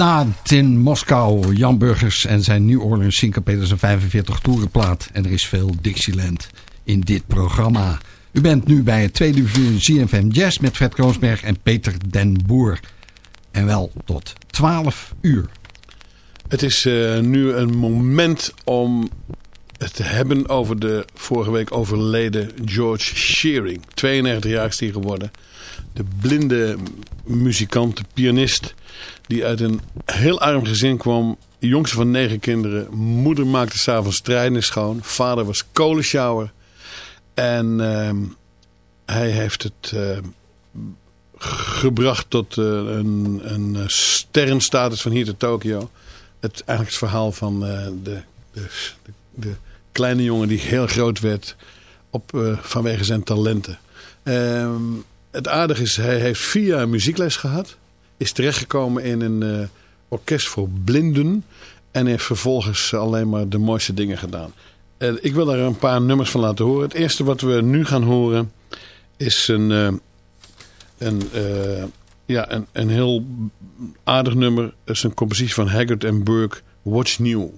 Midnight in Moskou. Jan Burgers en zijn New Orleans Syncopated zijn 45 toerenplaat. En er is veel Dixieland in dit programma. U bent nu bij het tweede uur CFM Jazz met Fred Kroonsberg en Peter den Boer. En wel tot 12 uur. Het is eh, nu een moment om het te hebben over de vorige week overleden George Shearing. 92 jaar is hij geworden. De blinde muzikant, de pianist, die uit een heel arm gezin kwam. Jongste van negen kinderen. Moeder maakte s'avonds treinen schoon. Vader was kolensjouwer. En ehm, hij heeft het eh, gebracht tot eh, een, een sterrenstatus van hier tot Tokio. Het, eigenlijk het verhaal van eh, de, de, de, kleine jongen die heel groot werd op, eh, vanwege zijn talenten. Ehm, het aardige is, hij heeft vier jaar muziekles gehad. Is terechtgekomen in een eh, orkest voor blinden. En heeft vervolgens alleen maar de mooiste dingen gedaan. Eh, ik wil daar een paar nummers van laten horen. Het eerste wat we nu gaan horen is een, eh, een, ja, een, een heel aardig nummer. Het is een compositie van Haggard en Burke, What's New.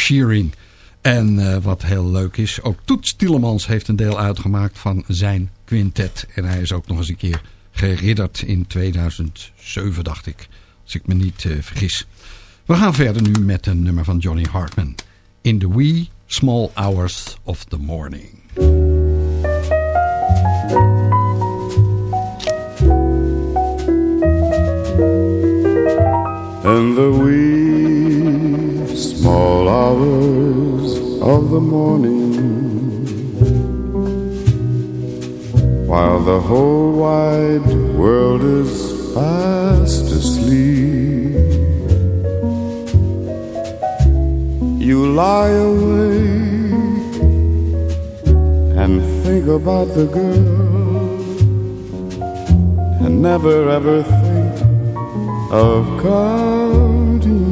Shearing. En eh, wat heel leuk is, ook Toets Tielemans heeft een deel uitgemaakt van zijn quintet. En hij is ook nog eens een keer geridderd in 2007, dacht ik. Als ik me niet eh, vergis. We gaan verder nu met een nummer van Johnny Hartman. In the wee small hours of the morning. In the wee small hours of the morning, while the whole wide world is fast asleep, you lie awake and think about the girl and never ever think of counting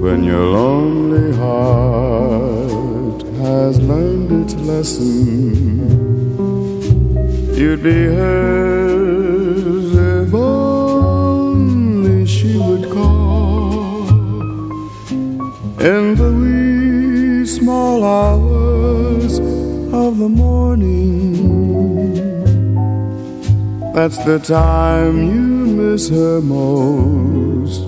when your lonely heart has learned its lesson you'd be hers if only she would call. In the wee small hours of the morning that's the time you miss her most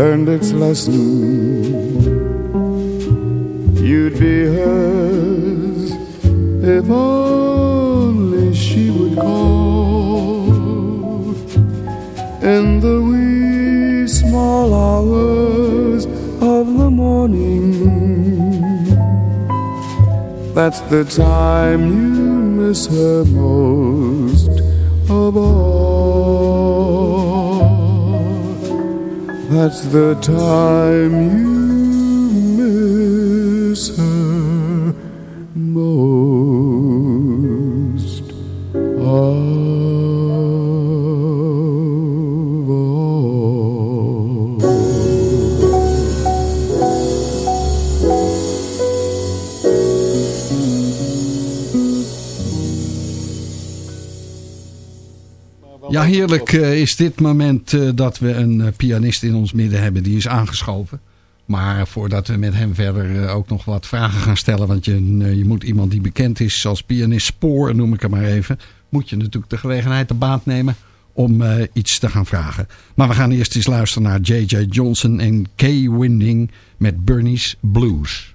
learned its lesson, you'd be hers if only she would call in the wee small hours of the morning. That's the time you miss her most of all. That's the time you Ja, heerlijk eh, is dit moment eh, dat we een eh, pianist in ons midden hebben die is aangeschoven. Maar voordat we met hem verder ook nog wat vragen gaan stellen... want je, je moet iemand die bekend is als pianist spoor, noem ik hem maar even... moet je natuurlijk de gelegenheid te baat nemen om eh, iets te gaan vragen. Maar we gaan eerst eens luisteren naar J.J. Johnson en Kay Winding met Bernie's Blues.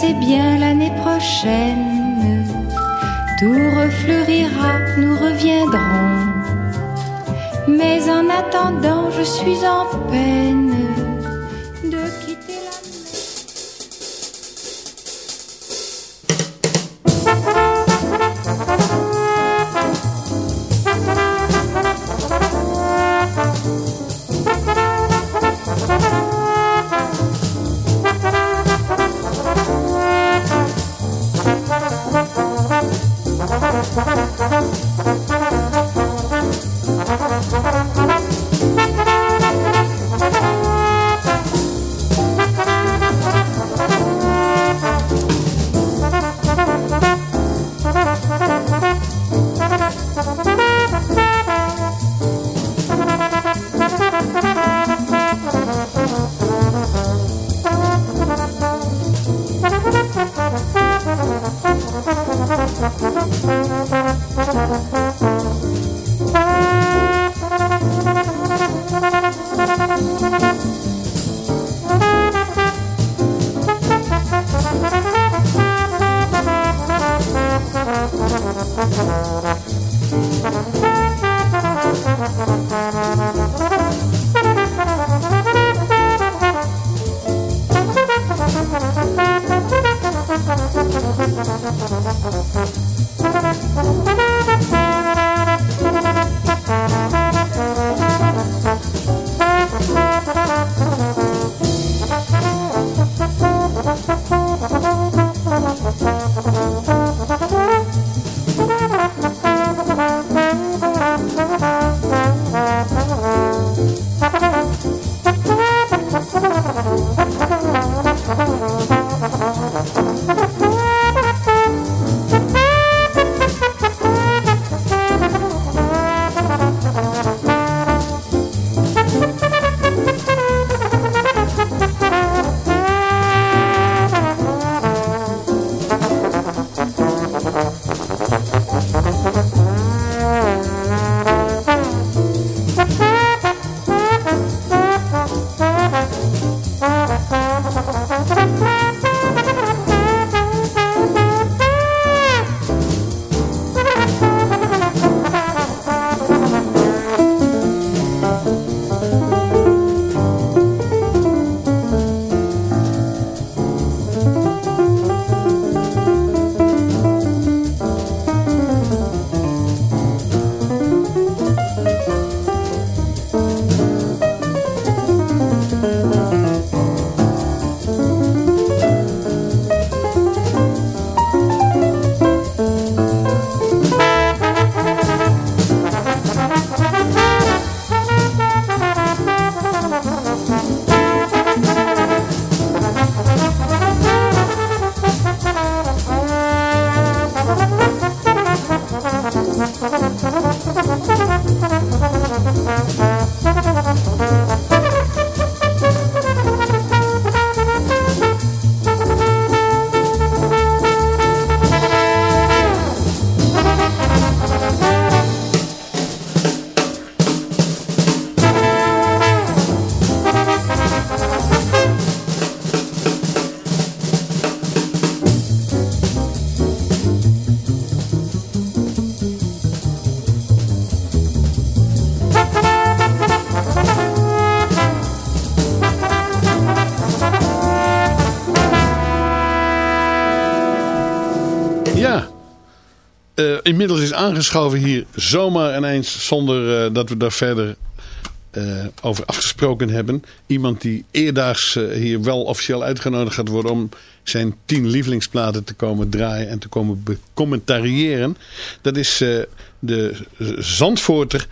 Sais bien l'année prochaine, tout refleurira, nous reviendrons. Mais en attendant, je suis en peine inmiddels is aangeschoven hier zomaar ineens zonder eh, dat we daar verder eh, over afgesproken hebben. Iemand die eerdaags eh, hier wel officieel uitgenodigd gaat worden om zijn tien lievelingsplaten te komen draaien en te komen becommentariëren. Dat is eh, de Zandvoorter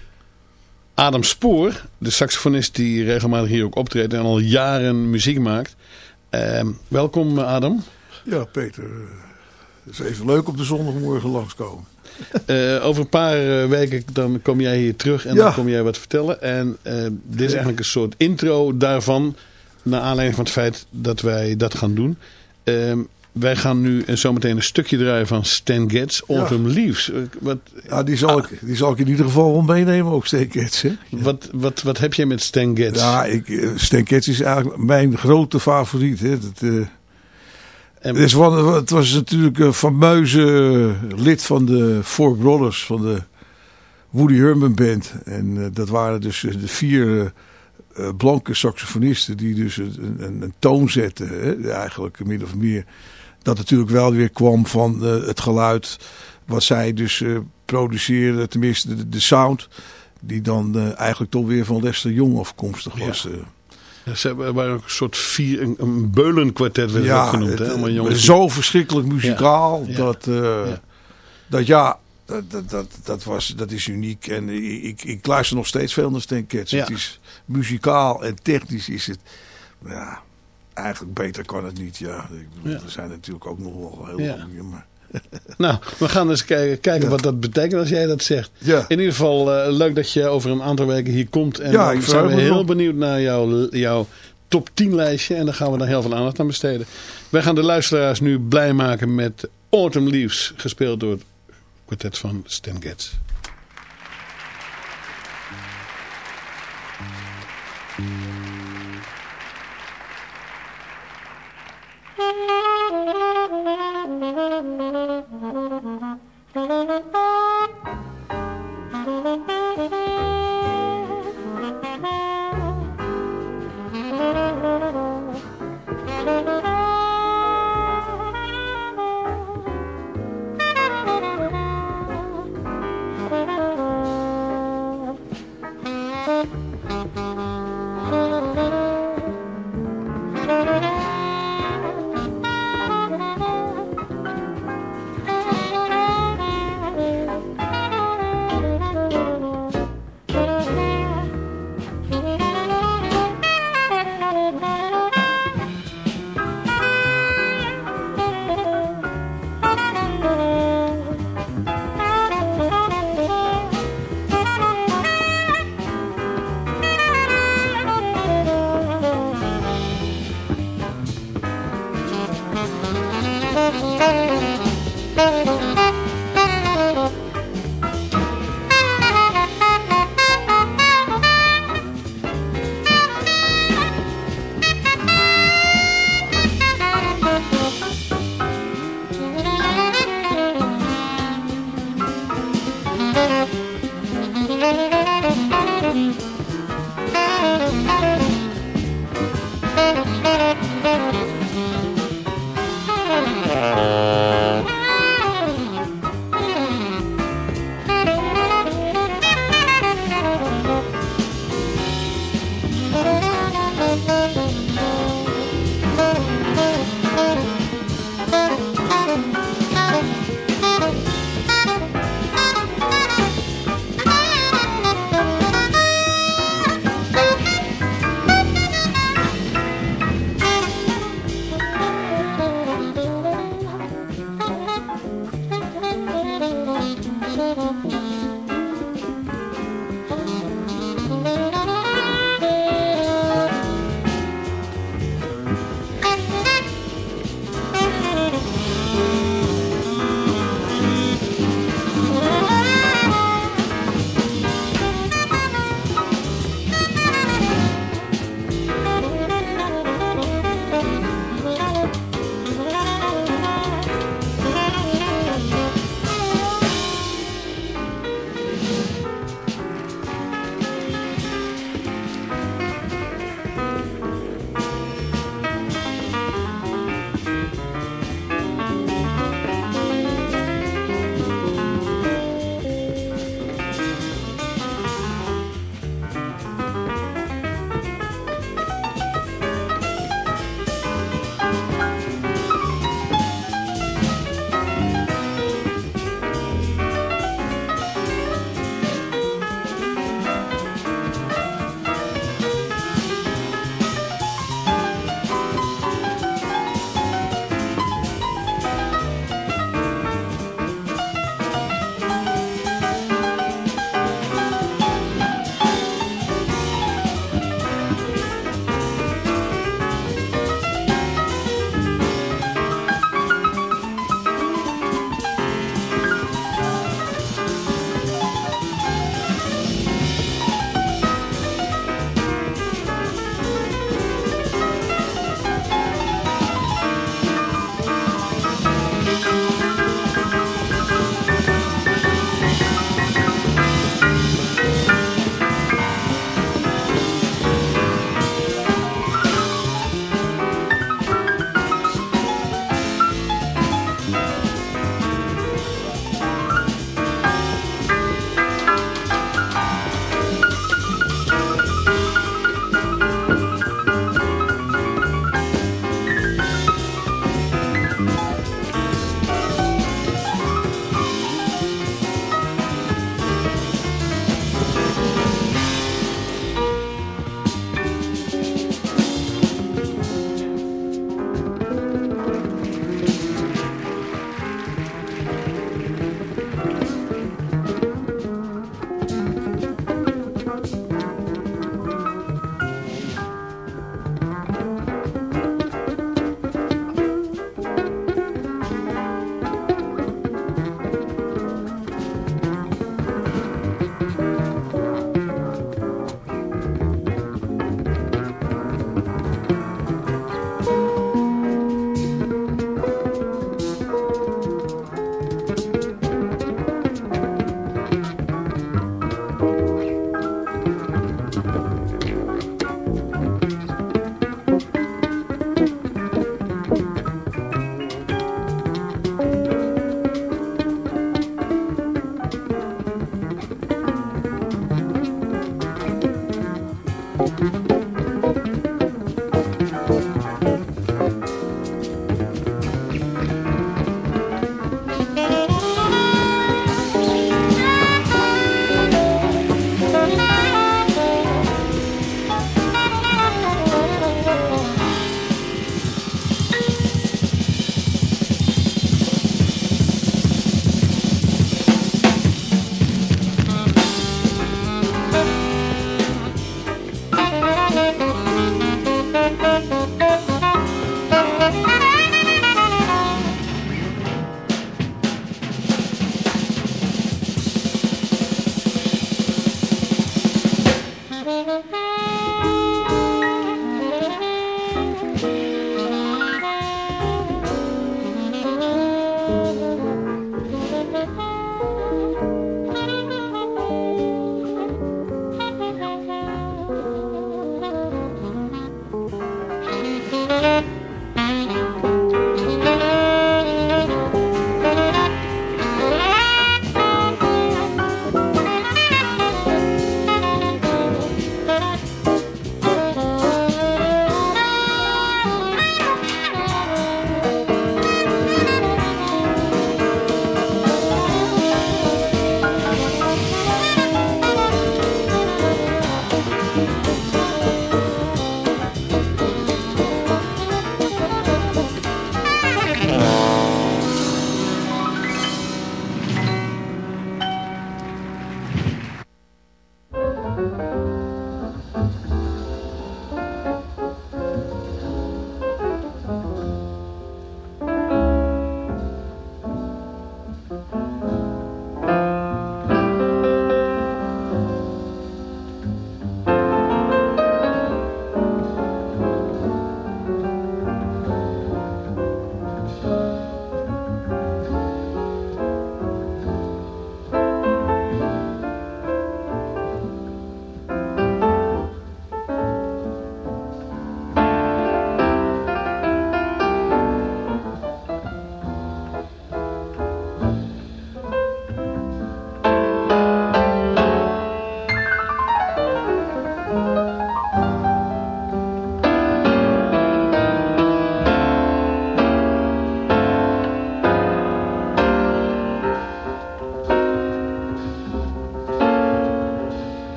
Adam Spoor, de saxofonist die regelmatig hier ook optreedt en al jaren muziek maakt. Ehm, welkom Adam. Ja, Peter. Het is even leuk op de zondagmorgen langskomen. Eh, over een paar eh, weken dan kom jij hier terug en Ja. dan kom jij wat vertellen. En eh, dit is eigenlijk een soort intro daarvan. Naar aanleiding van het feit dat wij dat gaan doen. Ehm, wij gaan nu en zometeen een stukje draaien van Stan Getz, Autumn Leaves. Wat, Ja, die zal, ik, die zal ik in ieder geval wel meenemen, ook Stenkets. Hè? wat, wat, wat heb jij met Stan Getz? Ja, ik, eh, Stenkets is eigenlijk mijn grote favoriet. Hè? Dat, En- het, was natuurlijk een fameuze lid van de Four Brothers, van de Woody Herman Band. En eh, dat waren dus eh, de vier eh, blanke saxofonisten die dus een, een, een toon zetten. Hè? Eigenlijk min of meer. Dat natuurlijk wel weer kwam van het geluid wat zij dus produceerden. Tenminste de, de sound. Die dan eigenlijk toch weer van Lester Jong afkomstig was. eh. Ze hebben- waren ook een soort vier, een, een beulenkwartet werd het ook genoemd. het, hè? eh, jongens. zo verschrikkelijk muzikaal. Ja, ja. Dat, eh, Ja. dat ja, dat, dat, dat, was, dat is uniek. En ik, ik, luister nog steeds veel naar Stan. Ja. Het is muzikaal en technisch is het... Ja, eigenlijk beter kan het niet. Ja. Ja. Er zijn natuurlijk ook nog wel heel Ja. goede. Maar, Nou, we gaan eens kijken, Ja. wat dat betekent als jij dat zegt. ja. In ieder geval eh, leuk dat je over een aantal weken hier komt. En Ja, ik zijn we heel benieuwd naar jouw, jouw top 10 lijstje. En daar gaan we dan heel veel aandacht aan besteden. Wij gaan de luisteraars nu blij maken met Autumn Leaves. Gespeeld door het kwartet van Stan Getz.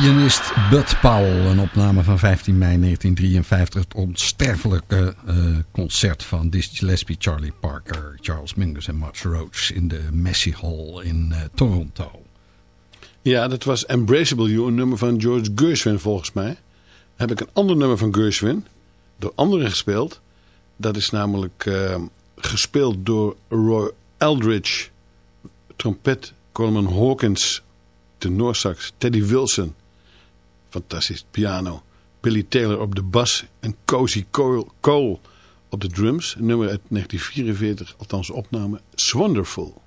Bud Powell, een opname van 15 mei 1953. Het onsterfelijke eh, concert van Dizzy Gillespie, Charlie Parker, Charles Mingus en Max Roach in de Massey Hall in eh, Toronto. Ja, dat was Embraceable You, een nummer van George Gershwin volgens mij. Heb ik een ander nummer van Gershwin, door anderen gespeeld. Dat is namelijk eh, gespeeld door Roy Eldridge, trompet, Coleman Hawkins, tenorsax, Teddy Wilson, fantastisch, piano, Billy Taylor op de bas en Cozy Cole, op de drums. Nummer uit 1944, althans opname, Wonderful.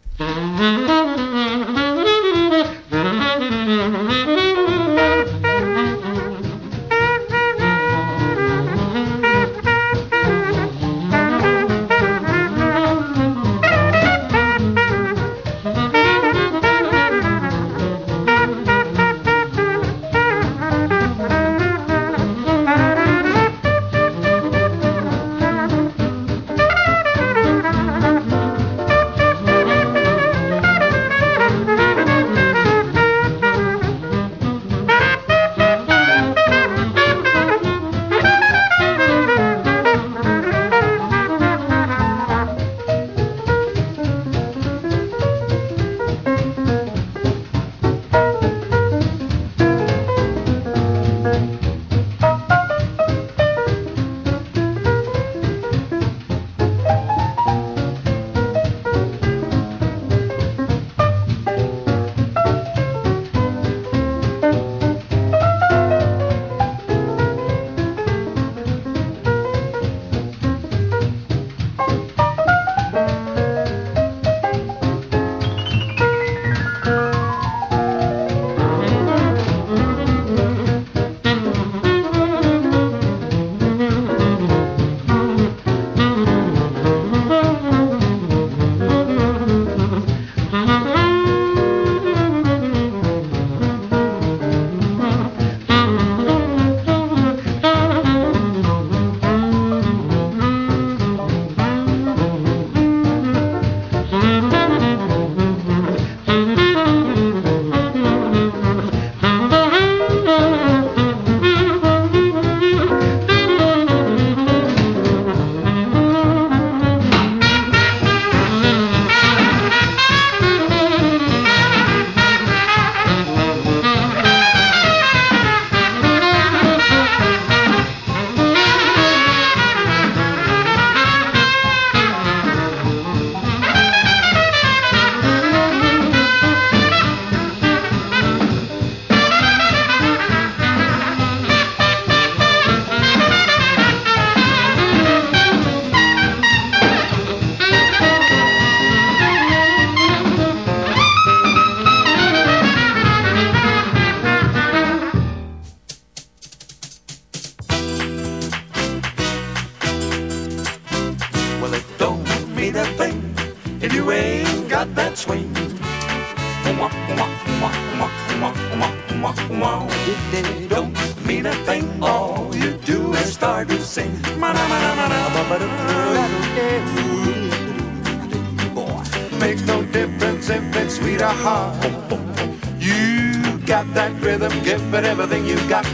You got that rhythm, give it everything you got.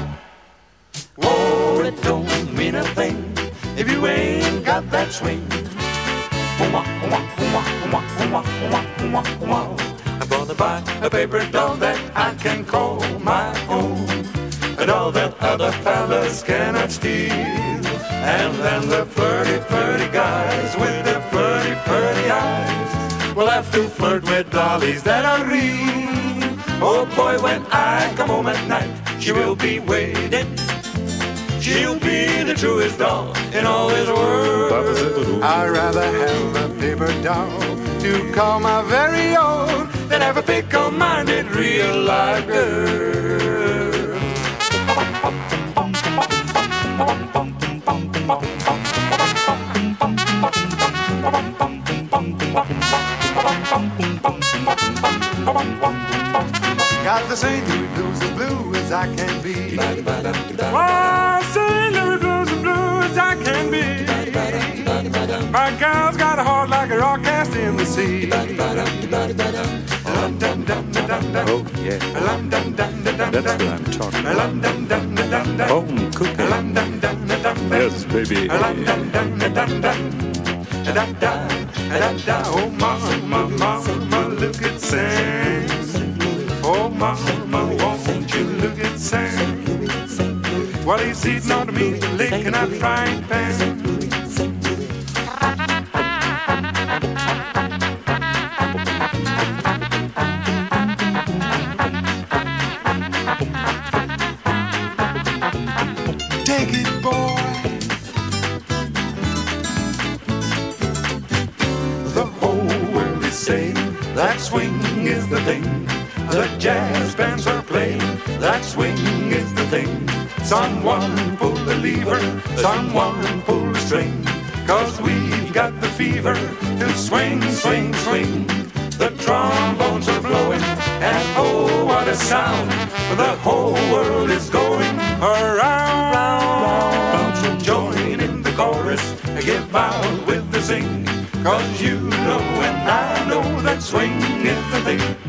Oh, it don't mean a thing if you ain't got that swing. I'm gonna buy a paper doll that I can call my own. A doll that other fellas cannot steal. And then the flirty, flirty guys with the flirty, flirty eyes will have to flirt with dollies that are real. Oh boy, when I come home at night, she will be waiting. She'll be the truest doll in all this world. I'd rather have a paper doll to call my very own than have a fickle-minded real life girl. Got the St. Louis blues as blue as I can be. Oh, St. Louis blues as blue as I can be. My gal's got a heart like a rock cast in the sea. Oh, yeah. That's what I'm talking about. Home cooking. Yes, baby. Oh, mama, mama, look at Sam. Oh, mama, won't you look at Sam? While he's eating on meat, licking that frying pan. Take it, boy. The whole world is saying that swing is the thing. The jazz bands are playing that swing is the thing. Someone pull the lever, someone pull the string. Cause we've got the fever to swing, swing, swing. The trombones are blowing, and oh, what a sound! The whole world is going around. So join in the chorus, give out with the sing. Cause you know and I know that swing is the thing.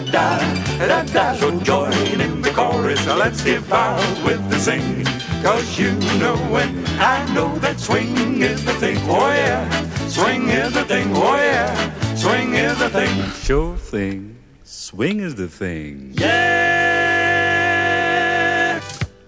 do. Da da, da da. So join in the chorus. Now let's give out with the sing. Cause you know and I know that swing is the thing. Oh yeah, swing is the thing. Oh yeah, swing is the thing. Sure thing. Swing is the thing.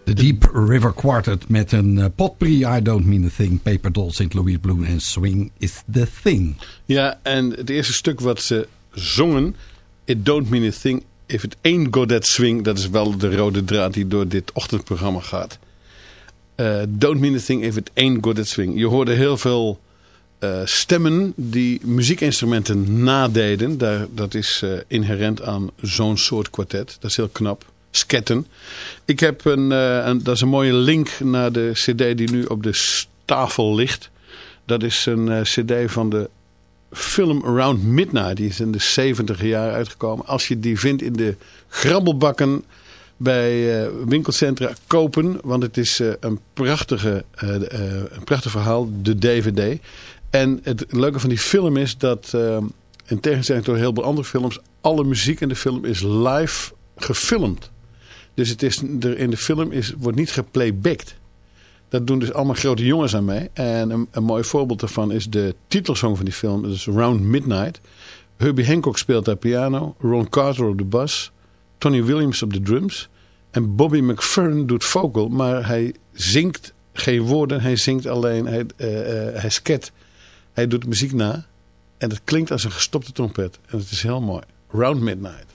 De Deep River Quartet met een eh, potpourri I Don't Mean a Thing, Paper Doll, St. Louis Bloom en Swing is the Thing. Ja, en het eerste stuk wat ze zongen, It Don't Mean a Thing, If It Ain't Go That Swing, dat is wel de rode draad die door dit ochtendprogramma gaat. Eh, don't Mean a Thing, If It Ain't Go That Swing. Je hoorde heel veel eh, stemmen die muziekinstrumenten nadeden. Daar, dat is eh, inherent aan zo'n soort kwartet. Dat is heel knap. Sketten. Ik heb een, een, dat is een mooie link naar de cd die nu op de tafel ligt. Dat is een cd van de film Around Midnight. Die is in de 70 jaar uitgekomen. Als je die vindt in de grabbelbakken bij eh, winkelcentra kopen. Want het is eh, een, prachtige, eh, een prachtig verhaal, de DVD. En het leuke van die film is dat, in tegenstelling tot heel veel andere films... alle muziek in de film is live gefilmd. Dus het is, er in de film is, wordt niet geplaybacked. Dat doen dus allemaal grote jongens aan mee. En een, een mooi voorbeeld daarvan is de titelsong van die film. Dat is Round Midnight. Herbie Hancock speelt daar piano. Ron Carter op de bas. Tony Williams op de drums. En Bobby McFerrin doet vocal. Maar hij zingt geen woorden. Hij zingt alleen. Hij, eh, hij sket. Hij doet muziek na. En het klinkt als een gestopte trompet. En het is heel mooi. Round Midnight.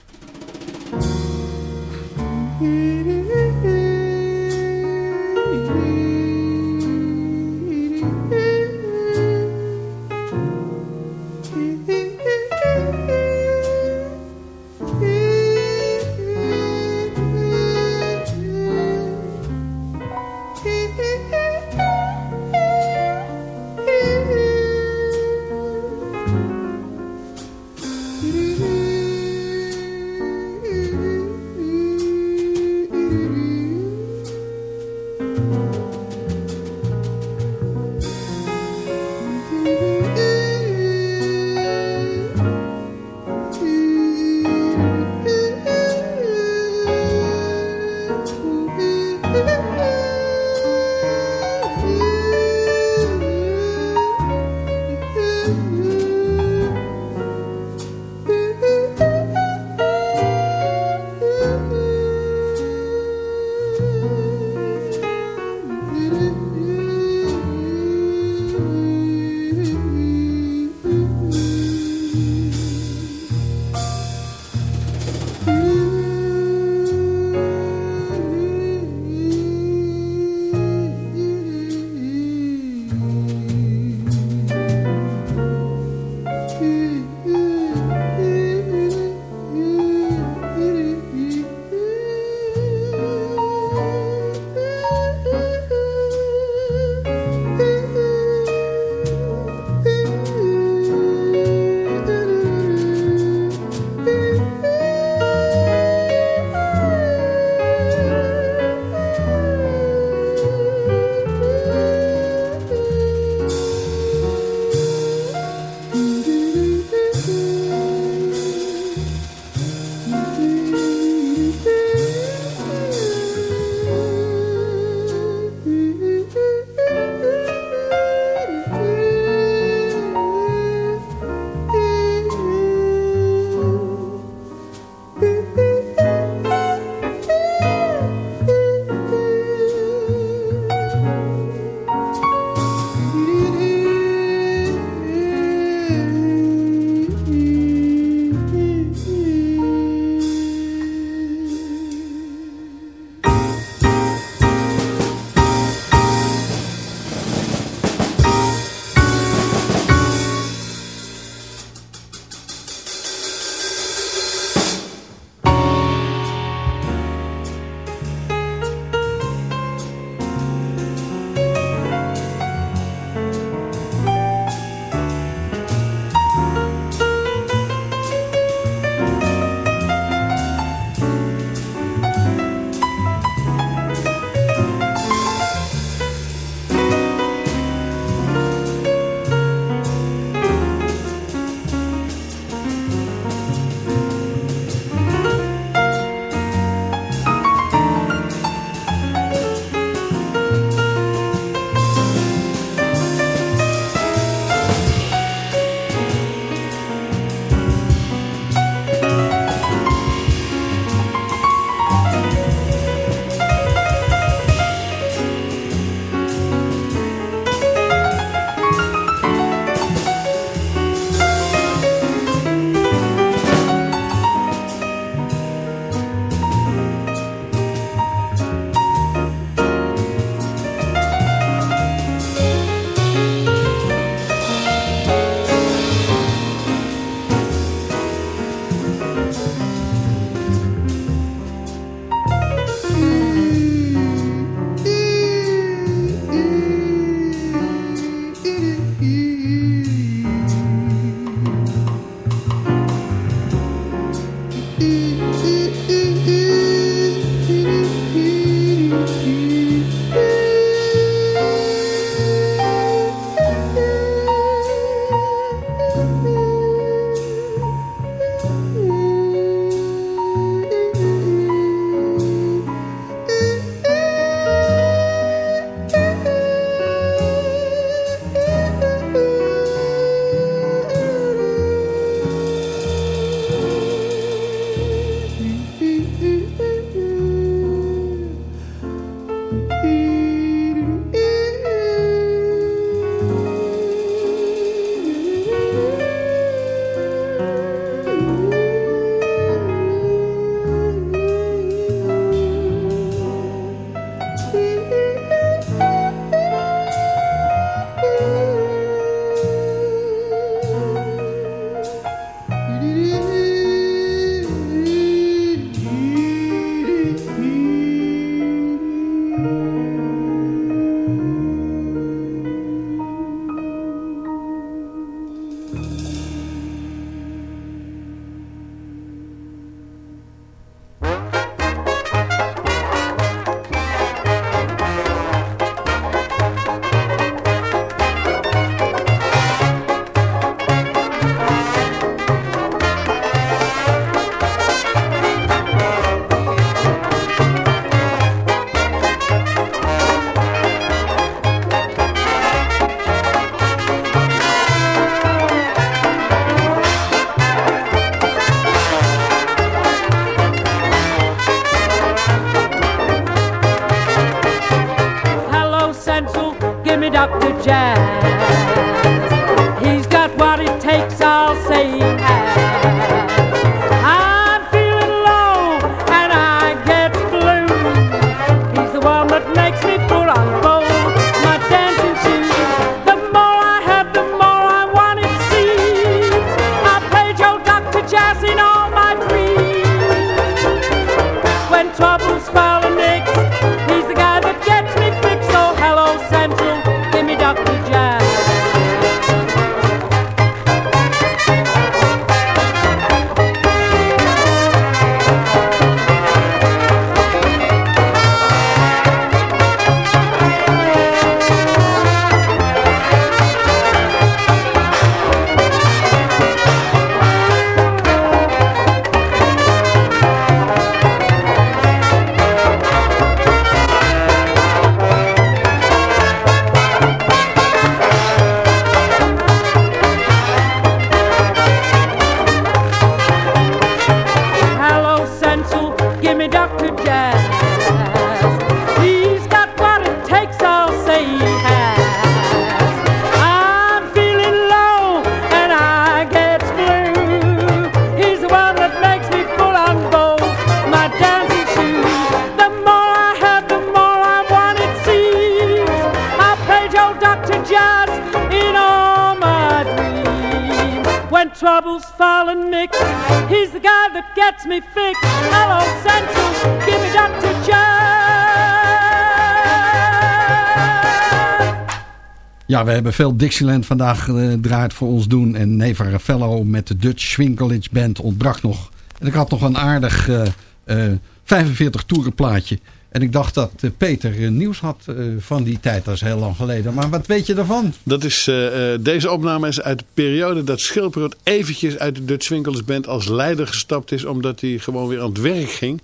We hebben veel Dixieland vandaag eh, draait voor ons doen. En Neva Ravello met de Dutch Swinkelage Band ontbrak nog. En ik had nog een aardig eh, eh, 45 toeren plaatje. En ik dacht dat eh, Peter eh, nieuws had eh, van die tijd. Dat is heel lang geleden. Maar wat weet je ervan? Dat is, eh, eh, deze opname is uit de periode dat Schilperot eventjes uit de Dutch Winkels Band als leider gestapt is. Omdat hij gewoon weer aan het werk ging.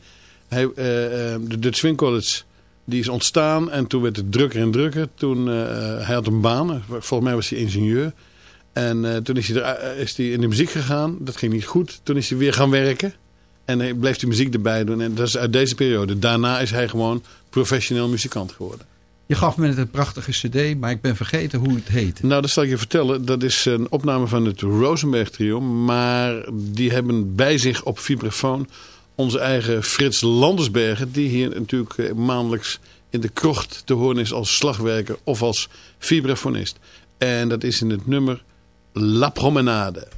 Hij, eh, eh, de Dutch Winkels die is ontstaan en toen werd het drukker en drukker. Toen, eh, hij had een baan, volgens mij was hij ingenieur. En eh, toen is hij, er, eh, is hij in de muziek gegaan. Dat ging niet goed. Toen is hij weer gaan werken. En hij bleef die muziek erbij doen. En dat is uit deze periode. Daarna is hij gewoon professioneel muzikant geworden. Je gaf me net een prachtige cd, maar ik ben vergeten hoe het heet. Nou, dat zal ik je vertellen. Dat is een opname van het Rosenberg trio. Maar die hebben bij zich op vibrafoon onze eigen Frits Landersbergen. Die hier natuurlijk eh, maandelijks in de krocht te horen is als slagwerker of als vibrafonist. En dat is in het nummer La Promenade.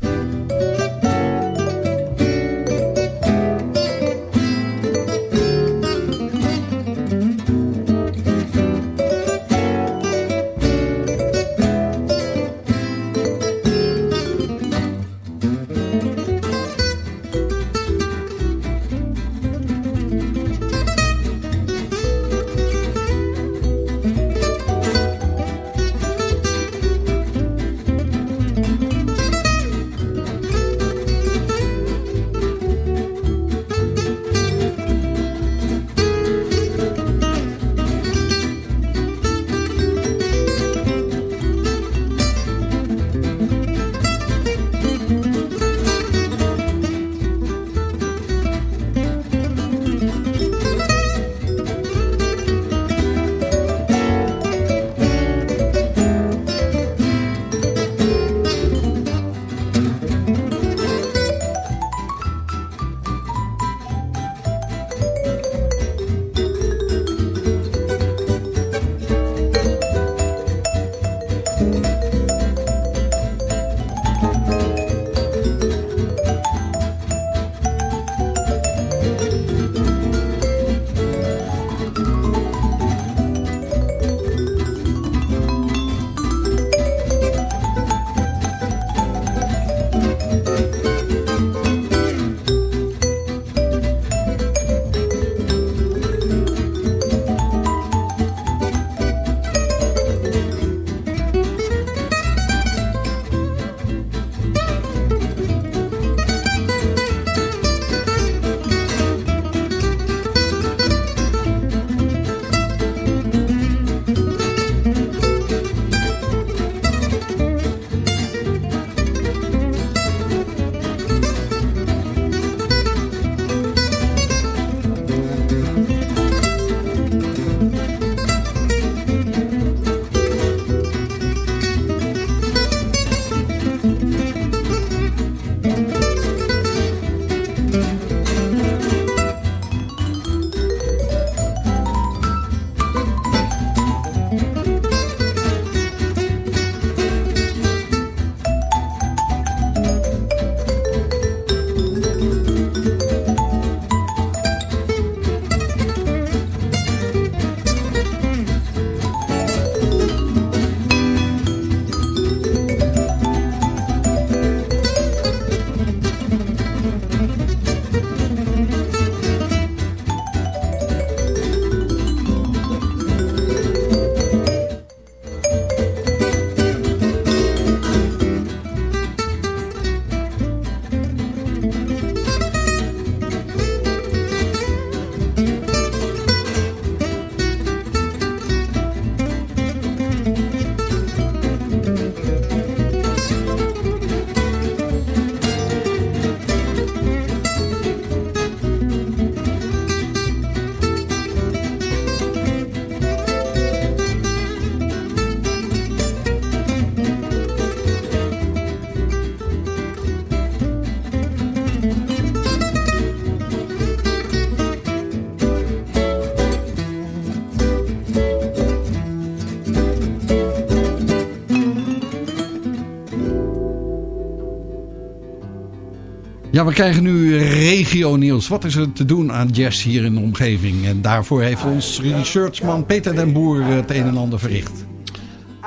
Ja, we krijgen nu regio nieuws. Wat is er te doen aan jazz hier in de omgeving? En daarvoor heeft ons researchman Peter den Boer het een en ander verricht.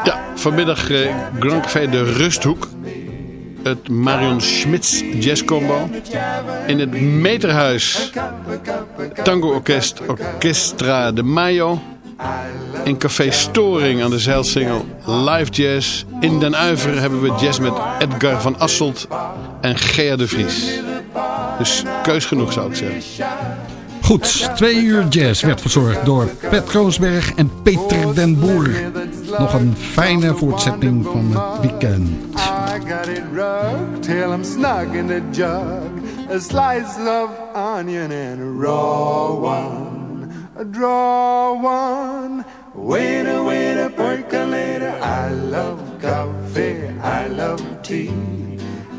Ja, vanmiddag eh, Grand Café de Rusthoek. Het Marion Schmitz Jazz Combo. In het Meterhuis Tango Orkest Orchestra de Mayo. In Café Storing aan de Zeilsingel Live Jazz. In Den Uiver hebben we jazz met Edgar van Asselt en Gea de Vries. Dus keus genoeg zou ik zeggen. Goed, twee uur jazz werd verzorgd door Pet Roosberg en Peter den Boer. Nog een fijne voortzetting van het weekend. I got it rubbed till I'm snug in the jug. A slice of onion and a raw one. A draw one. Waiter, waiter, percolator. I love coffee. I love tea.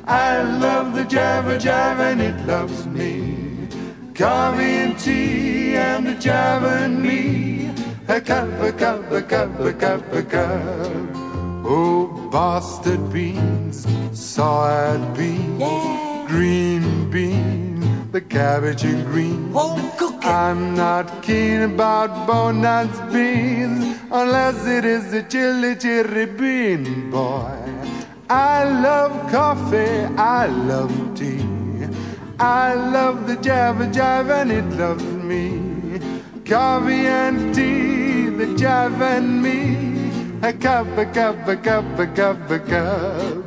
I love the Java Java and it loves me. Coffee and tea and the Java and me. A cup, a cup, a cup, a cup, a cup. Oh, bastard beans, sawed beans, green bean, the cabbage and green. Oh, I'm not keen about bonus beans unless it is a chili chili bean, boy. I love coffee, I love tea. I love the Java Jive and it loves me. Coffee and tea, the Jive and me. A cup, a cup, a cup, a cup, a cup.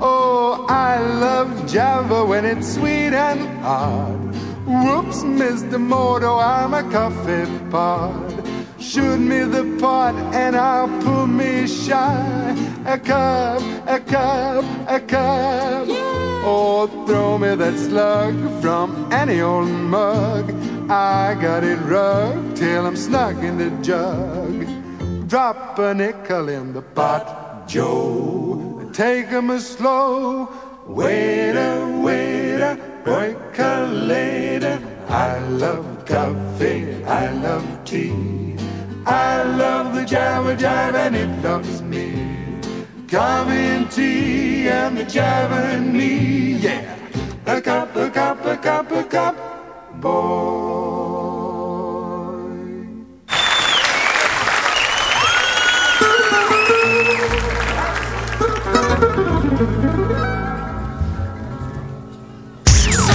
Oh, I love Java when it's sweet and hard. Whoops, Mr. Moto, I'm a coffee pod. Shoot me the pot and I'll pull me shy. A cup, a cup, a cup. Oh, throw me that slug from any old mug. I got it rugged till I'm snug in the jug. Drop a nickel in the pot, Joe. Take 'em a slow. Waiter, waiter, percolator. I love coffee, I love tea. I love the Java Jive and it loves me. Coffee tea and the Java and me, yeah. A cup, a cup, a cup, a cup, boy.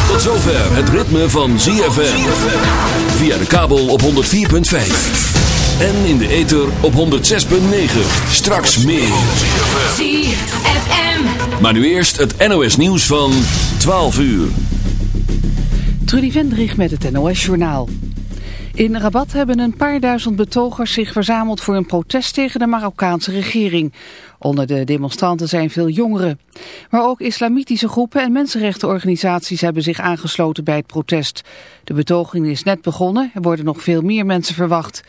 Tot zover het ritme van ZFM. Via de kabel op 104.5. En in de ether op 106.9. Straks meer. ZFM. Maar nu eerst het NOS nieuws van 12 uur. Trudy Vendrich met het NOS Journaal. In Rabat hebben een paar duizend betogers zich verzameld voor een protest tegen de Marokkaanse regering. Onder de demonstranten zijn veel jongeren. Maar ook islamitische groepen en mensenrechtenorganisaties hebben zich aangesloten bij het protest. De betoging is net begonnen, er worden nog veel meer mensen verwacht.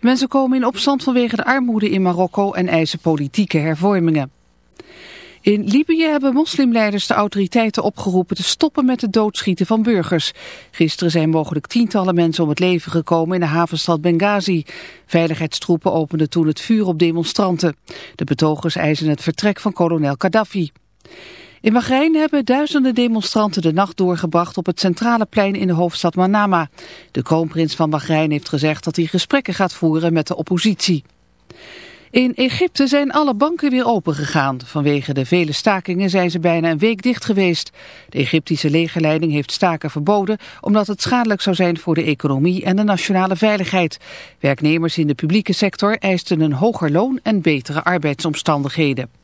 Mensen komen in opstand vanwege de armoede in Marokko en eisen politieke hervormingen. In Libië hebben moslimleiders de autoriteiten opgeroepen te stoppen met het doodschieten van burgers. Gisteren zijn mogelijk tientallen mensen om het leven gekomen in de havenstad Benghazi. Veiligheidstroepen openden toen het vuur op demonstranten. De betogers eisen het vertrek van kolonel Gaddafi. In Bahrein hebben duizenden demonstranten de nacht doorgebracht op het centrale plein in de hoofdstad Manama. De kroonprins van Bahrein heeft gezegd dat hij gesprekken gaat voeren met de oppositie. In Egypte zijn alle banken weer opengegaan. Vanwege de vele stakingen zijn ze bijna een week dicht geweest. De Egyptische legerleiding heeft staken verboden omdat het schadelijk zou zijn voor de economie en de nationale veiligheid. Werknemers in de publieke sector eisten een hoger loon en betere arbeidsomstandigheden.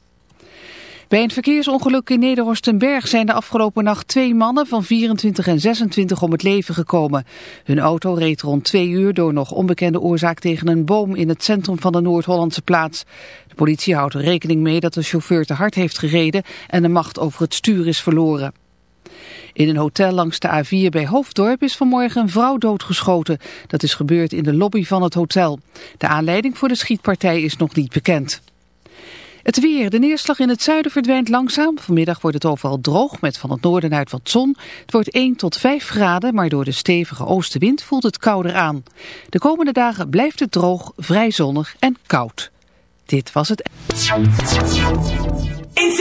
Bij een verkeersongeluk in Nederhorstenberg zijn de afgelopen nacht twee mannen van 24 en 26 om het leven gekomen. Hun auto reed rond twee uur door nog onbekende oorzaak tegen een boom in het centrum van de Noord-Hollandse plaats. De politie houdt er rekening mee dat de chauffeur te hard heeft gereden en de macht over het stuur is verloren. In een hotel langs de A4 bij Hoofddorp is vanmorgen een vrouw doodgeschoten. Dat is gebeurd in de lobby van het hotel. De aanleiding voor de schietpartij is nog niet bekend. Het weer. De neerslag in het zuiden verdwijnt langzaam. Vanmiddag wordt het overal droog met van het noorden uit wat zon. Het wordt 1 tot 5 graden, maar door de stevige oostenwind voelt het kouder aan. De komende dagen blijft het droog, vrij zonnig en koud. Dit was het. In